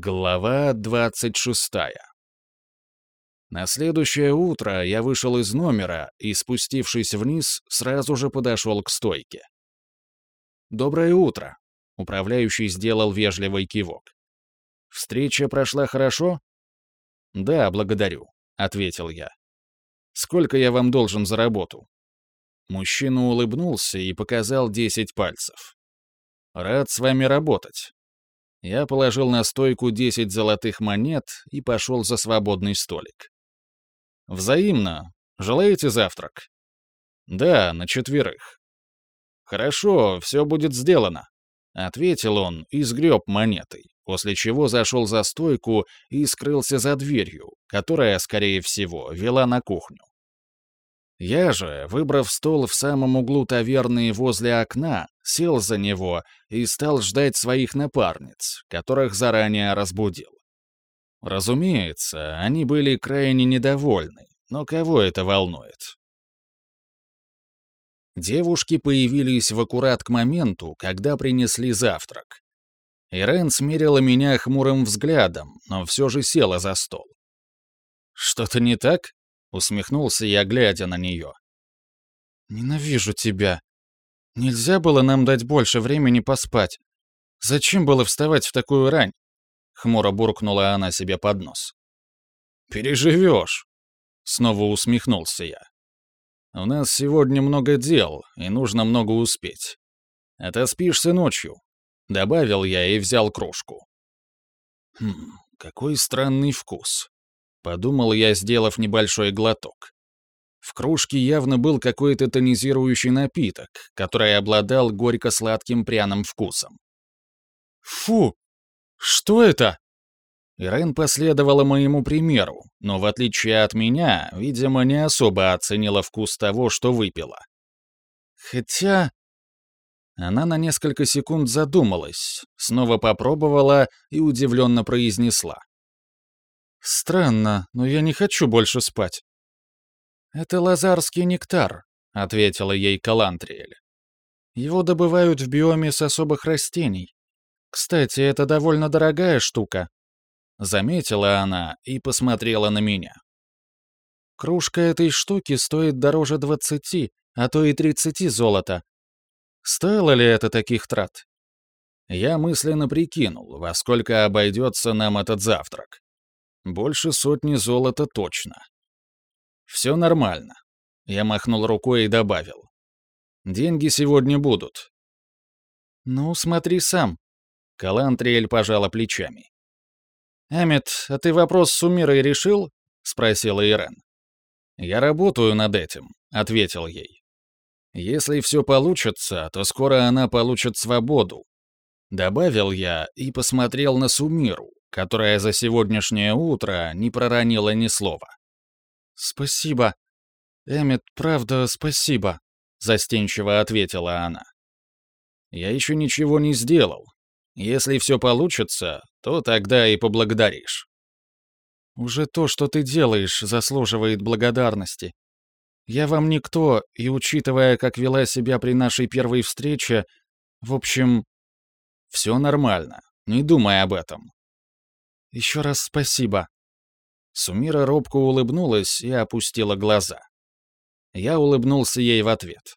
Глава 26. На следующее утро я вышел из номера и, спустившись вниз, сразу же подошел к стойке. «Доброе утро», — управляющий сделал вежливый кивок. «Встреча прошла хорошо?» «Да, благодарю», — ответил я. «Сколько я вам должен за работу?» Мужчина улыбнулся и показал 10 пальцев. «Рад с вами работать. Я положил на стойку 10 золотых монет и пошел за свободный столик. «Взаимно. Желаете завтрак?» «Да, на четверых». «Хорошо, все будет сделано», — ответил он и сгреб монетой, после чего зашел за стойку и скрылся за дверью, которая, скорее всего, вела на кухню. Я же, выбрав стол в самом углу таверны возле окна, сел за него и стал ждать своих напарниц, которых заранее разбудил. Разумеется, они были крайне недовольны, но кого это волнует? Девушки появились в аккурат к моменту, когда принесли завтрак. Ирен смерила меня хмурым взглядом, но все же села за стол. «Что-то не так?» Усмехнулся я, глядя на нее. «Ненавижу тебя. Нельзя было нам дать больше времени поспать. Зачем было вставать в такую рань?» Хмуро буркнула она себе под нос. «Переживешь!» Снова усмехнулся я. «У нас сегодня много дел, и нужно много успеть. Отоспишься ночью», — добавил я и взял кружку. «Хм, какой странный вкус. Подумал я, сделав небольшой глоток. В кружке явно был какой-то тонизирующий напиток, который обладал горько-сладким пряным вкусом. «Фу! Что это?» Ирен последовала моему примеру, но в отличие от меня, видимо, не особо оценила вкус того, что выпила. Хотя... Она на несколько секунд задумалась, снова попробовала и удивленно произнесла. «Странно, но я не хочу больше спать». «Это лазарский нектар», — ответила ей Калантриэль. «Его добывают в биоме с особых растений. Кстати, это довольно дорогая штука». Заметила она и посмотрела на меня. «Кружка этой штуки стоит дороже двадцати, а то и тридцати золота. Стоило ли это таких трат?» Я мысленно прикинул, во сколько обойдется нам этот завтрак. Больше сотни золота точно. Все нормально. Я махнул рукой и добавил. Деньги сегодня будут. Ну, смотри сам. Калантриэль пожала плечами. «Эммет, а ты вопрос с Умирой решил?» — спросила Ирен. «Я работаю над этим», — ответил ей. «Если все получится, то скоро она получит свободу». Добавил я и посмотрел на Сумиру, которая за сегодняшнее утро не проронила ни слова. «Спасибо. Эммет, правда, спасибо», — застенчиво ответила она. «Я еще ничего не сделал. Если все получится, то тогда и поблагодаришь». «Уже то, что ты делаешь, заслуживает благодарности. Я вам никто, и учитывая, как вела себя при нашей первой встрече, в общем...» «Все нормально. Не думай об этом. Еще раз спасибо». Сумира робко улыбнулась и опустила глаза. Я улыбнулся ей в ответ.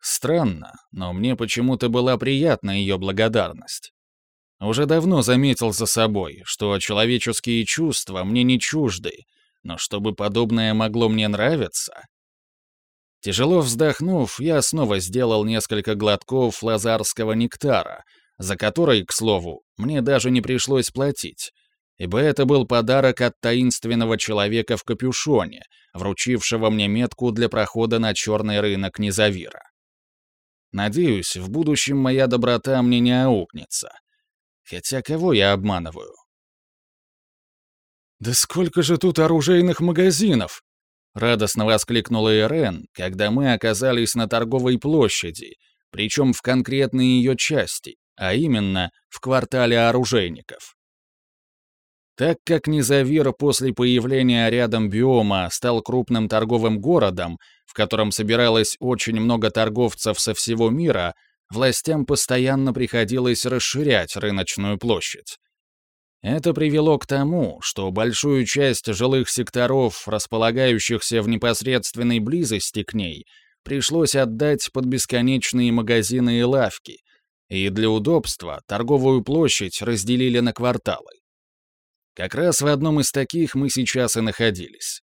Странно, но мне почему-то была приятна ее благодарность. Уже давно заметил за собой, что человеческие чувства мне не чужды, но чтобы подобное могло мне нравиться... Тяжело вздохнув, я снова сделал несколько глотков лазарского нектара, за который, к слову, мне даже не пришлось платить, ибо это был подарок от таинственного человека в капюшоне, вручившего мне метку для прохода на черный рынок Низавира. Надеюсь, в будущем моя доброта мне не аукнется. Хотя кого я обманываю? «Да сколько же тут оружейных магазинов!» — радостно воскликнула Ирен, когда мы оказались на торговой площади, причем в конкретной ее части, а именно в квартале оружейников. Так как Низавир после появления рядом биома стал крупным торговым городом, в котором собиралось очень много торговцев со всего мира, властям постоянно приходилось расширять рыночную площадь. Это привело к тому, что большую часть жилых секторов, располагающихся в непосредственной близости к ней, пришлось отдать под бесконечные магазины и лавки, и для удобства торговую площадь разделили на кварталы. Как раз в одном из таких мы сейчас и находились.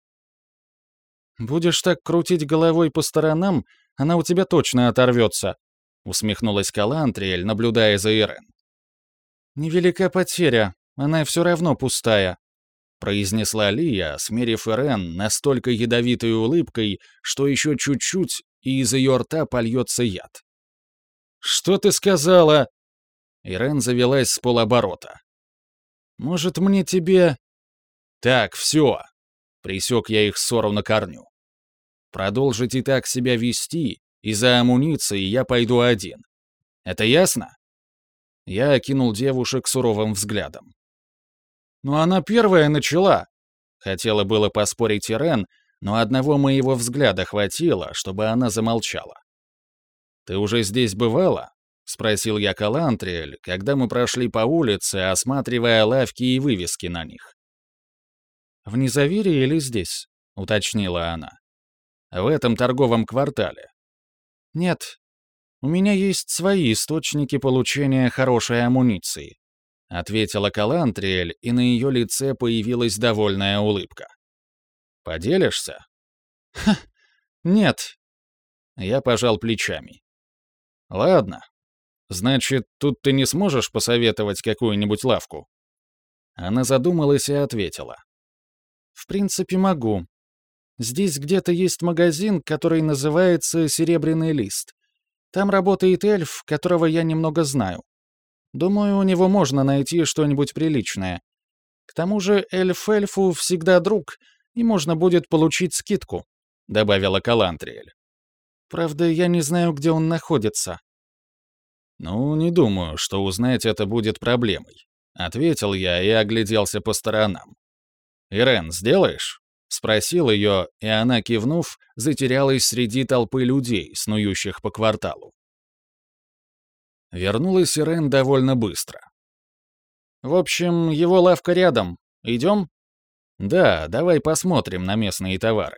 «Будешь так крутить головой по сторонам, она у тебя точно оторвется», усмехнулась Калантриэль, наблюдая за Ирен. «Невелика потеря, она все равно пустая», — произнесла Лия, смерив Ирен настолько ядовитой улыбкой, что еще чуть-чуть, и из ее рта польется яд. «Что ты сказала?» Ирен завелась с полоборота. «Может, мне тебе...» «Так, все!» — присек я их ссору на корню. «Продолжите так себя вести, и за амуницией я пойду один. Это ясно?» Я окинул девушек суровым взглядом. «Но она первая начала!» Хотела было поспорить Ирен, но одного моего взгляда хватило, чтобы она замолчала. «Ты уже здесь бывала?» — спросил я Калантриэль, когда мы прошли по улице, осматривая лавки и вывески на них. «В Низавире или здесь?» — уточнила она. «В этом торговом квартале». «Нет. У меня есть свои источники получения хорошей амуниции. — ответила Калантриэль, и на ее лице появилась довольная улыбка. «Поделишься?» «Ха, нет». Я пожал плечами. «Ладно. Значит, тут ты не сможешь посоветовать какую-нибудь лавку?» Она задумалась и ответила. «В принципе, могу. Здесь где-то есть магазин, который называется «Серебряный лист». Там работает эльф, которого я немного знаю. Думаю, у него можно найти что-нибудь приличное. К тому же эльф эльфу всегда друг, и можно будет получить скидку», — добавила Калантриэль. «Правда, я не знаю, где он находится». «Ну, не думаю, что узнать это будет проблемой», — ответил я и огляделся по сторонам. «Ирен, сделаешь?» — спросил ее, и она, кивнув, затерялась среди толпы людей, снующих по кварталу. Вернулась Ирен довольно быстро. «В общем, его лавка рядом. Идем?» «Да, давай посмотрим на местные товары».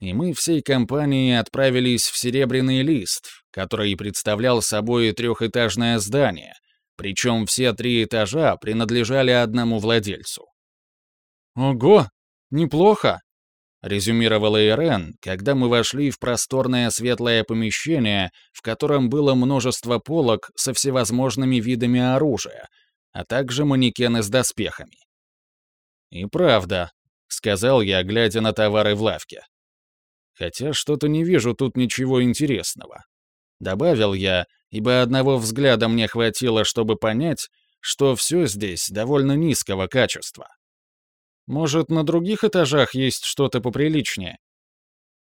И мы всей компанией отправились в Серебряный лист, который представлял собой трехэтажное здание, причем все три этажа принадлежали одному владельцу. «Ого, неплохо!» резюмировала Ирен, когда мы вошли в просторное светлое помещение, в котором было множество полок со всевозможными видами оружия, а также манекены с доспехами. «И правда», — сказал я, глядя на товары в лавке. «Хотя что-то не вижу тут ничего интересного». Добавил я, ибо одного взгляда мне хватило, чтобы понять, что все здесь довольно низкого качества. Может, на других этажах есть что-то поприличнее?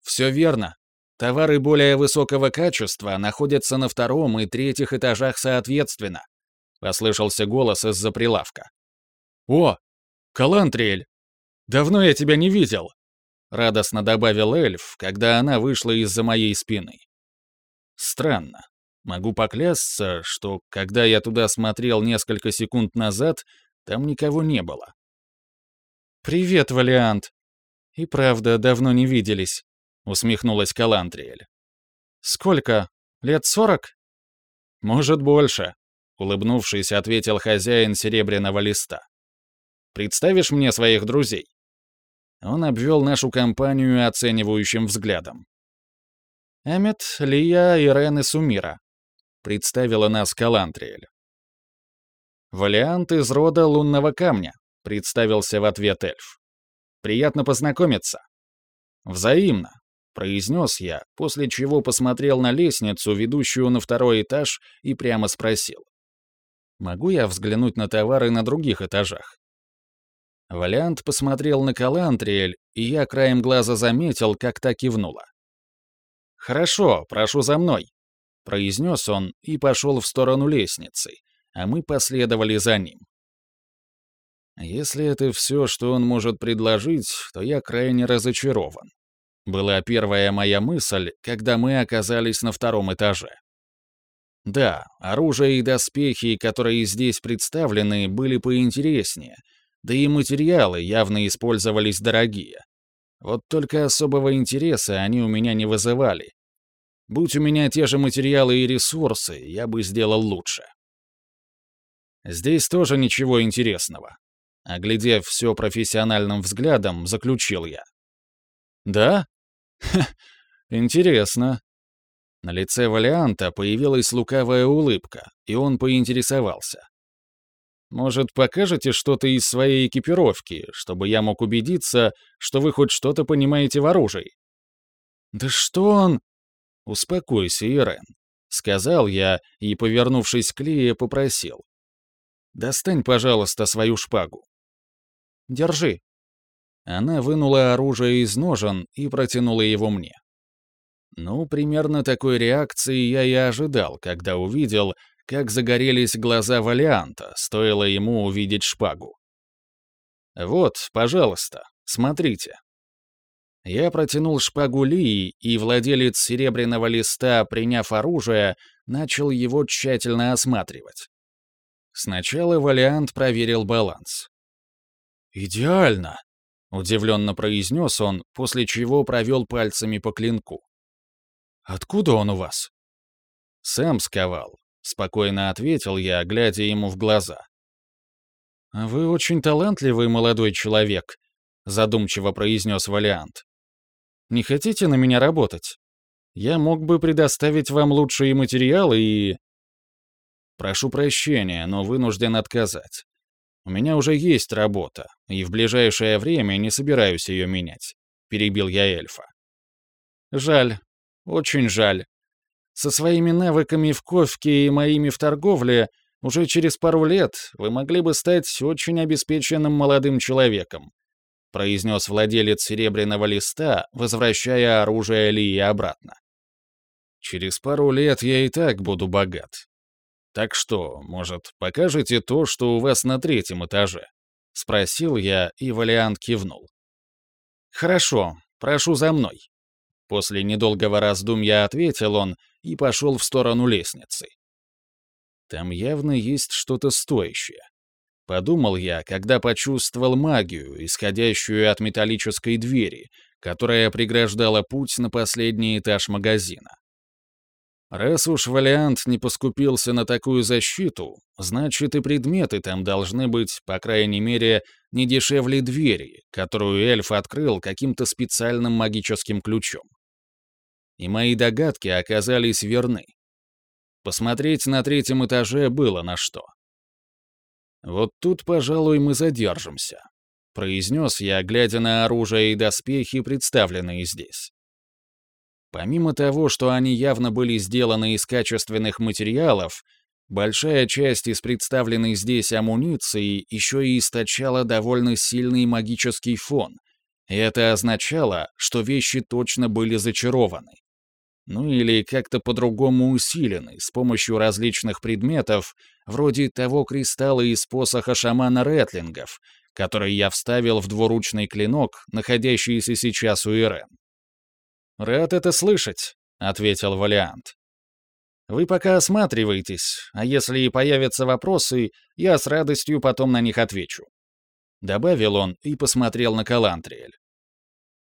Все верно. Товары более высокого качества находятся на втором и третьих этажах соответственно. Послышался голос из-за прилавка. О, Калантриэль! Давно я тебя не видел! Радостно добавил эльф, когда она вышла из-за моей спины. Странно. Могу поклясться, что, когда я туда смотрел несколько секунд назад, там никого не было. «Привет, Валиант!» «И правда, давно не виделись», — усмехнулась Калантриэль. «Сколько? Лет сорок?» «Может, больше», — улыбнувшись, ответил хозяин серебряного листа. «Представишь мне своих друзей?» Он обвел нашу компанию оценивающим взглядом. «Эммет, Лия, Ирен и Сумира», — представила нас Калантриэль. «Валиант из рода лунного камня», представился в ответ эльф. «Приятно познакомиться». «Взаимно», — произнес я, после чего посмотрел на лестницу, ведущую на второй этаж, и прямо спросил. «Могу я взглянуть на товары на других этажах?» Валиант посмотрел на Калантриэль, и я краем глаза заметил, как та кивнула. «Хорошо, прошу за мной», — произнес он и пошел в сторону лестницы, а мы последовали за ним. Если это все, что он может предложить, то я крайне разочарован. Была первая моя мысль, когда мы оказались на втором этаже. Да, оружие и доспехи, которые здесь представлены, были поинтереснее, да и материалы явно использовались дорогие. Вот только особого интереса они у меня не вызывали. Будь у меня те же материалы и ресурсы, я бы сделал лучше. Здесь тоже ничего интересного. Оглядев все профессиональным взглядом, заключил я. «Да? Ха, интересно». На лице Валианта появилась лукавая улыбка, и он поинтересовался. «Может, покажете что-то из своей экипировки, чтобы я мог убедиться, что вы хоть что-то понимаете в оружии?» «Да что он...» «Успокойся, Ирен», — сказал я и, повернувшись к Лие, попросил. «Достань, пожалуйста, свою шпагу». Держи». Она вынула оружие из ножен и протянула его мне. Ну, примерно такой реакции я и ожидал, когда увидел, как загорелись глаза Валианта, стоило ему увидеть шпагу. «Вот, пожалуйста, смотрите». Я протянул шпагу Лии, и владелец серебряного листа, приняв оружие, начал его тщательно осматривать. Сначала Валиант проверил баланс. «Идеально!» — удивленно произнес он, после чего провел пальцами по клинку. «Откуда он у вас?» «Сам сковал», — спокойно ответил я, глядя ему в глаза. «А «Вы очень талантливый молодой человек», — задумчиво произнес Валиант. «Не хотите на меня работать? Я мог бы предоставить вам лучшие материалы и...» «Прошу прощения, но вынужден отказать. У меня уже есть работа, и в ближайшее время не собираюсь ее менять», — перебил я эльфа. «Жаль, очень жаль. Со своими навыками в ковке и моими в торговле уже через пару лет вы могли бы стать очень обеспеченным молодым человеком», произнес владелец серебряного листа, возвращая оружие Лии обратно. «Через пару лет я и так буду богат. «Так что, может, покажете то, что у вас на третьем этаже?» — спросил я, и Валиант кивнул. «Хорошо, прошу за мной». После недолгого раздумья ответил он и пошел в сторону лестницы. Там явно есть что-то стоящее. Подумал я, когда почувствовал магию, исходящую от металлической двери, которая преграждала путь на последний этаж магазина. Раз уж Валиант не поскупился на такую защиту, значит и предметы там должны быть, по крайней мере, не дешевле двери, которую эльф открыл каким-то специальным магическим ключом. И мои догадки оказались верны. Посмотреть на третьем этаже было на что. «Вот тут, пожалуй, мы задержимся», — произнес я, глядя на оружие и доспехи, представленные здесь. Помимо того, что они явно были сделаны из качественных материалов, большая часть из представленной здесь амуниции еще и источала довольно сильный магический фон, и это означало, что вещи точно были зачарованы. Ну или как-то по-другому усилены с помощью различных предметов, вроде того кристалла из посоха шамана Ретлингов, который я вставил в двуручный клинок, находящийся сейчас у Ирен. «Рад это слышать», — ответил Валиант. «Вы пока осматривайтесь, а если и появятся вопросы, я с радостью потом на них отвечу». Добавил он и посмотрел на Калантриэль.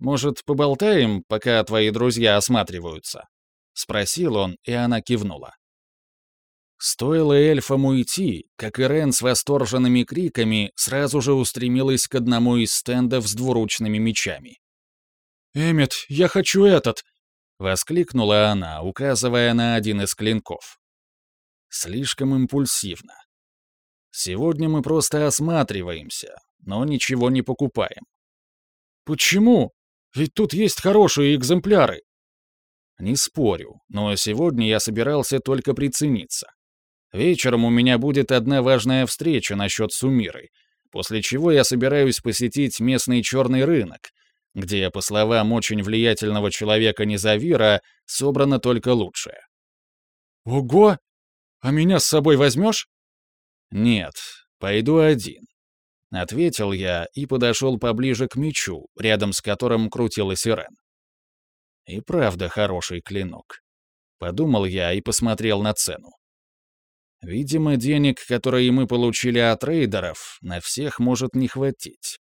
«Может, поболтаем, пока твои друзья осматриваются?» — спросил он, и она кивнула. Стоило эльфам уйти, как Ирен с восторженными криками сразу же устремилась к одному из стендов с двуручными мечами. «Эммет, я хочу этот!» — воскликнула она, указывая на один из клинков. Слишком импульсивно. Сегодня мы просто осматриваемся, но ничего не покупаем. Почему? Ведь тут есть хорошие экземпляры. Не спорю, но сегодня я собирался только прицениться. Вечером у меня будет одна важная встреча насчет Сумиры, после чего я собираюсь посетить местный черный рынок, где, по словам очень влиятельного человека Низавира, собрано только лучшее. «Ого! А меня с собой возьмешь?» «Нет, пойду один», — ответил я и подошел поближе к мечу, рядом с которым крутилась Ирен. И правда хороший клинок. Подумал я и посмотрел на цену. Видимо, денег, которые мы получили от рейдеров, на всех может не хватить.